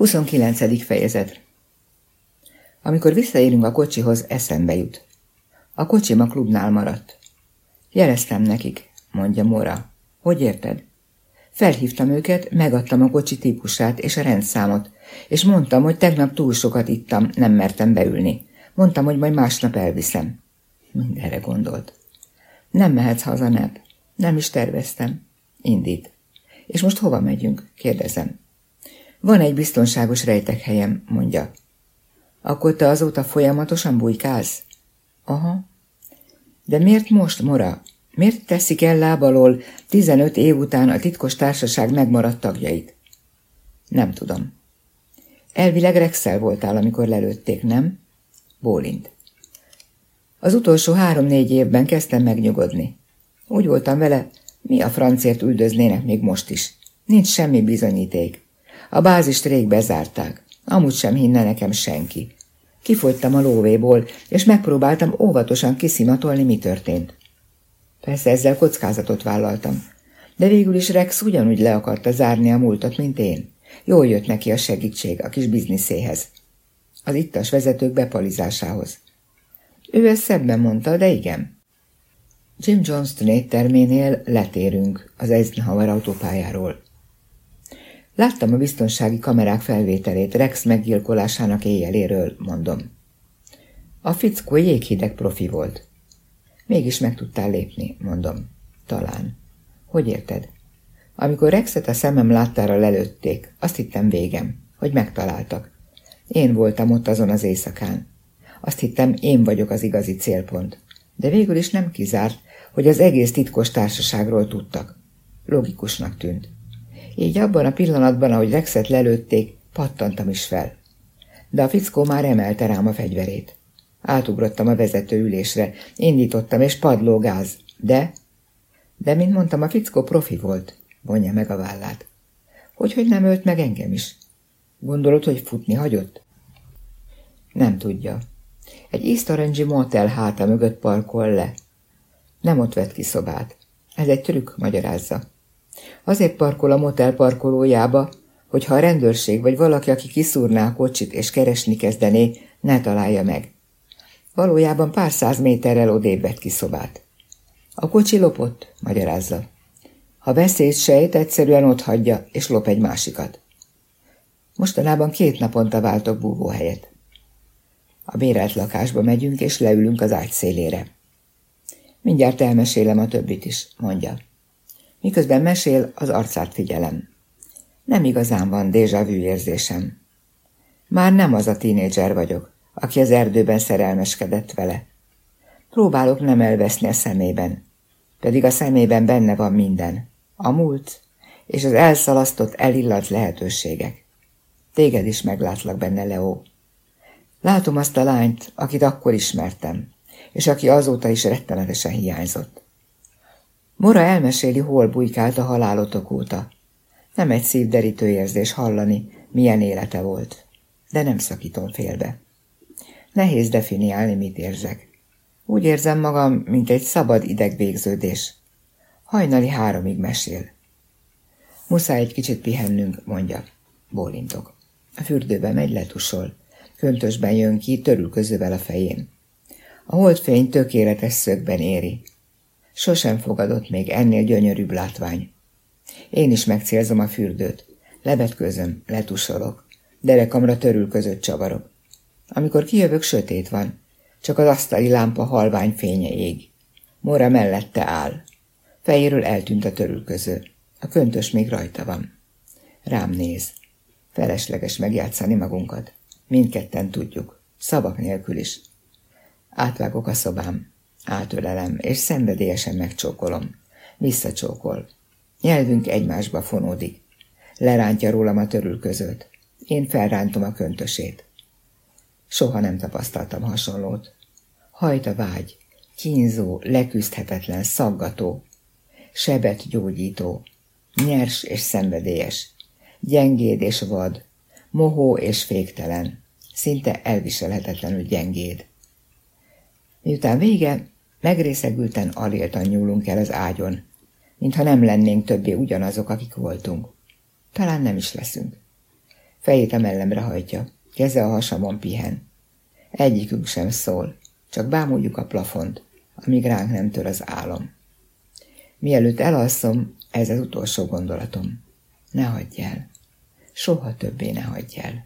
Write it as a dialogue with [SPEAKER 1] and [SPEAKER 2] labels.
[SPEAKER 1] 29. fejezet Amikor visszaérünk a kocsihoz, eszembe jut. A kocsim a klubnál maradt. Jeleztem nekik, mondja Mora. Hogy érted? Felhívtam őket, megadtam a kocsi típusát és a rendszámot, és mondtam, hogy tegnap túl sokat ittam, nem mertem beülni. Mondtam, hogy majd másnap elviszem. Mindenre gondolt. Nem mehetsz haza, Neb. Nem is terveztem. Indít. És most hova megyünk? kérdezem. Van egy biztonságos rejtekhelyem, mondja. Akkor te azóta folyamatosan bujkálsz? Aha. De miért most, Mora? Miért teszik el lábalól 15 év után a titkos társaság megmaradt tagjait? Nem tudom. Elvileg Rexel voltál, amikor lelőtték, nem? Bólint. Az utolsó három-négy évben kezdtem megnyugodni. Úgy voltam vele, mi a francért üldöznének még most is. Nincs semmi bizonyíték. A bázist rég bezárták. Amúgy sem hinne nekem senki. Kifogytam a lóvéból, és megpróbáltam óvatosan kiszimatolni, mi történt. Persze ezzel kockázatot vállaltam, de végül is Rex ugyanúgy le akarta zárni a múltat, mint én. Jól jött neki a segítség a kis bizniszéhez. Az ittas vezetők bepalizásához. Ő ezt szebben mondta, de igen. Jim Johnston étterménél letérünk az Eisenhower autópályáról. Láttam a biztonsági kamerák felvételét Rex meggyilkolásának éjjeléről, mondom. A fickó jéghideg profi volt. Mégis meg tudtál lépni, mondom. Talán. Hogy érted? Amikor Rexet a szemem láttára lelőtték, azt hittem végem, hogy megtaláltak. Én voltam ott azon az éjszakán. Azt hittem, én vagyok az igazi célpont. De végül is nem kizárt, hogy az egész titkos társaságról tudtak. Logikusnak tűnt. Így abban a pillanatban, ahogy Rexet lelőtték, pattantam is fel. De a fickó már emelte rám a fegyverét. Átugrottam a vezető ülésre, indítottam, és padló gáz. De? De, mint mondtam, a fickó profi volt, vonja meg a vállát. Hogy, hogy nem ölt meg engem is? Gondolod, hogy futni hagyott? Nem tudja. Egy East Orange motel háta mögött parkol le. Nem ott vett ki szobát. Ez egy trükk, magyarázza. Azért parkol a motel parkolójába, hogy ha a rendőrség vagy valaki, aki kiszúrná a kocsit és keresni kezdené, ne találja meg. Valójában pár száz méterrel odébb vett ki. A kocsi lopott, magyarázza. Ha veszélyt sejt, egyszerűen ott hagyja, és lop egy másikat. Mostanában két naponta váltok búvóhelyet. A bérelt lakásba megyünk, és leülünk az ágy szélére. Mindjárt elmesélem a többit is, mondja. Miközben mesél, az arcát figyelem. Nem igazán van déjà vu érzésem. Már nem az a tínédzser vagyok, aki az erdőben szerelmeskedett vele. Próbálok nem elveszni a szemében, pedig a szemében benne van minden. A múlt és az elszalasztott, elillat lehetőségek. Téged is meglátlak benne, Leo. Látom azt a lányt, akit akkor ismertem, és aki azóta is rettenetesen hiányzott. Mora elmeséli, hol bujkált a halálotok óta. Nem egy szívderítő érzés hallani, milyen élete volt, de nem szakítom félbe. Nehéz definiálni, mit érzek. Úgy érzem magam, mint egy szabad idegvégződés. Hajnali háromig mesél. Muszáj egy kicsit pihennünk, mondja. Bólintok. A fürdőbe megy, letusol. Köntösben jön ki, törülközővel a fején. A holdfény tökéletes szögben éri. Sosem fogadott még ennél gyönyörűbb látvány. Én is megcélzom a fürdőt. Levetközöm, letusolok. Derekamra törülközött csavarok. Amikor kijövök, sötét van. Csak az asztali lámpa halvány fénye ég. Mora mellette áll. Fejéről eltűnt a törülköző. A köntös még rajta van. Rám néz. Felesleges megjátszani magunkat. Mindketten tudjuk. Szavak nélkül is. Átvágok a szobám. Átölelem, és szenvedélyesen megcsókolom. Visszacsókol. Nyelvünk egymásba fonódik. Lerántja rólam a törülközőt. Én felrántom a köntösét. Soha nem tapasztaltam hasonlót. Hajt a vágy, kínzó, leküzdhetetlen, szaggató, sebet gyógyító, nyers és szenvedélyes, gyengéd és vad, mohó és féktelen, szinte elviselhetetlenül gyengéd. Miután vége, megrészegülten aléltan nyúlunk el az ágyon, mintha nem lennénk többé ugyanazok, akik voltunk. Talán nem is leszünk. Fejét a mellemre hajtja, keze a hasamon pihen. Egyikünk sem szól, csak bámuljuk a plafont, amíg ránk nem tör az álom. Mielőtt elalszom, ez az utolsó gondolatom. Ne hagyj el. Soha többé ne hagyj el.